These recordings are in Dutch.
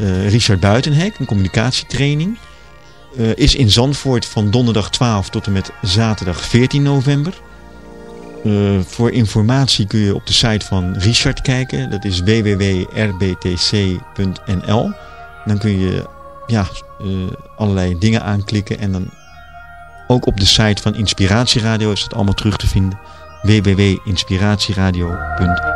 Uh, Richard Buitenhek, een communicatietraining. Uh, is in Zandvoort van donderdag 12 tot en met zaterdag 14 november. Uh, voor informatie kun je op de site van Richard kijken. Dat is www.rbtc.nl. Dan kun je ja, allerlei dingen aanklikken. En dan ook op de site van Inspiratieradio is het allemaal terug te vinden. www.inspiratieradio.nl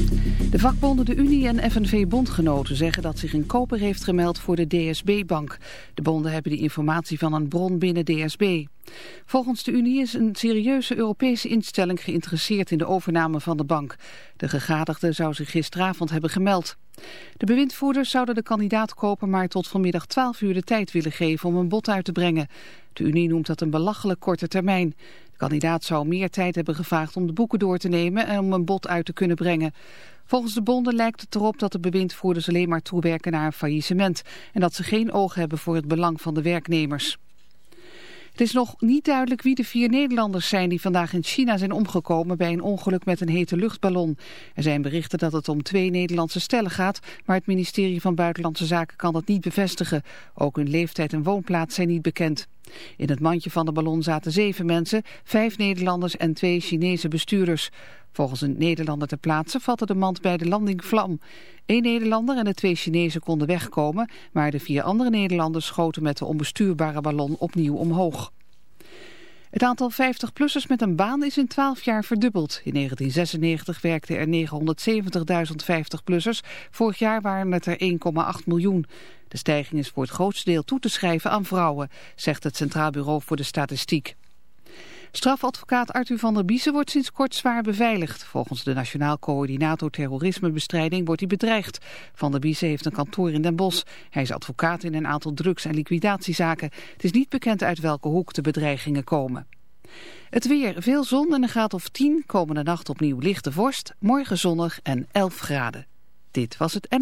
De vakbonden de Unie en FNV-bondgenoten zeggen dat zich een koper heeft gemeld voor de DSB-bank. De bonden hebben die informatie van een bron binnen DSB. Volgens de Unie is een serieuze Europese instelling geïnteresseerd in de overname van de bank. De gegadigde zou zich gisteravond hebben gemeld. De bewindvoerders zouden de kandidaatkoper maar tot vanmiddag 12 uur de tijd willen geven om een bod uit te brengen. De Unie noemt dat een belachelijk korte termijn. Kandidaat zou meer tijd hebben gevraagd om de boeken door te nemen en om een bod uit te kunnen brengen. Volgens de bonden lijkt het erop dat de bewindvoerders alleen maar toewerken naar een faillissement en dat ze geen oog hebben voor het belang van de werknemers. Het is nog niet duidelijk wie de vier Nederlanders zijn die vandaag in China zijn omgekomen bij een ongeluk met een hete luchtballon. Er zijn berichten dat het om twee Nederlandse stellen gaat, maar het ministerie van Buitenlandse Zaken kan dat niet bevestigen. Ook hun leeftijd en woonplaats zijn niet bekend. In het mandje van de ballon zaten zeven mensen, vijf Nederlanders en twee Chinese bestuurders. Volgens een Nederlander ter plaatse vatte de mand bij de landing vlam. Eén Nederlander en de twee Chinezen konden wegkomen, maar de vier andere Nederlanders schoten met de onbestuurbare ballon opnieuw omhoog. Het aantal 50-plussers met een baan is in 12 jaar verdubbeld. In 1996 werkten er 970.000 50-plussers. Vorig jaar waren het er 1,8 miljoen. De stijging is voor het grootste deel toe te schrijven aan vrouwen, zegt het Centraal Bureau voor de Statistiek. Strafadvocaat Arthur van der Biezen wordt sinds kort zwaar beveiligd. Volgens de Nationaal Coördinator Terrorismebestrijding wordt hij bedreigd. Van der Biezen heeft een kantoor in Den Bosch. Hij is advocaat in een aantal drugs- en liquidatiezaken. Het is niet bekend uit welke hoek de bedreigingen komen. Het weer, veel zon en een graad of 10. Komende nacht opnieuw lichte vorst. Morgen zonnig en 11 graden. Dit was het en...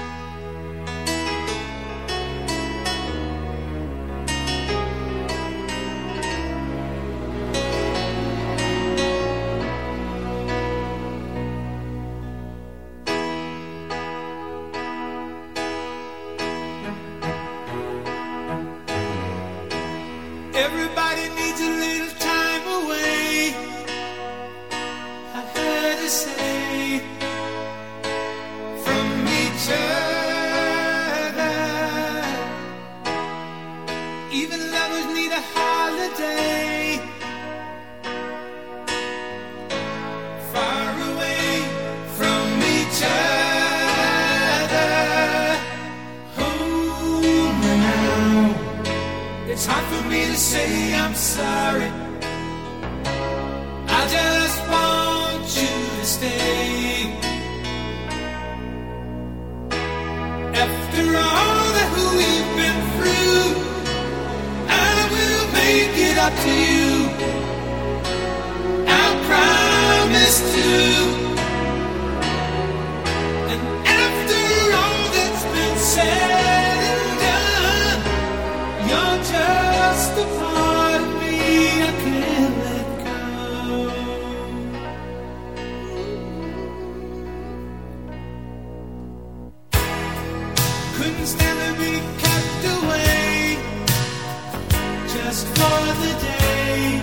just for the day.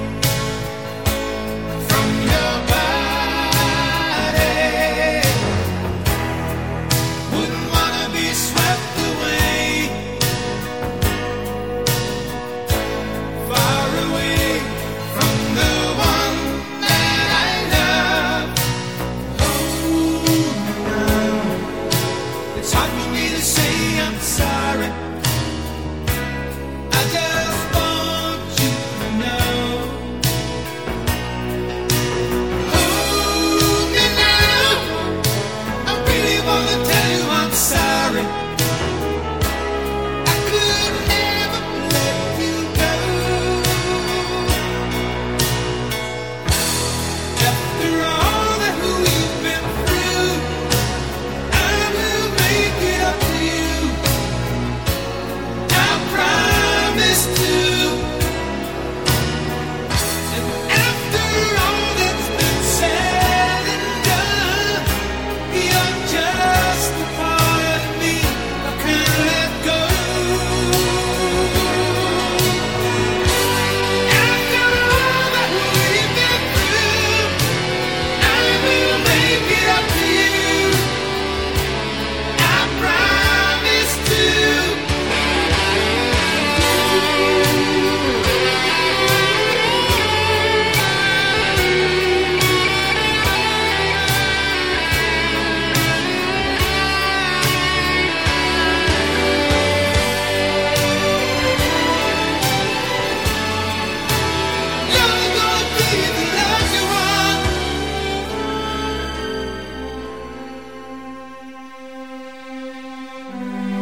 From your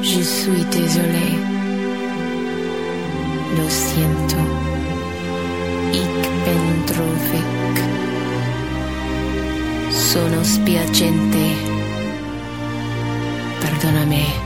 Je suis désolé. Lo siento. Ik ben trofik. Sono spiacente. Treats me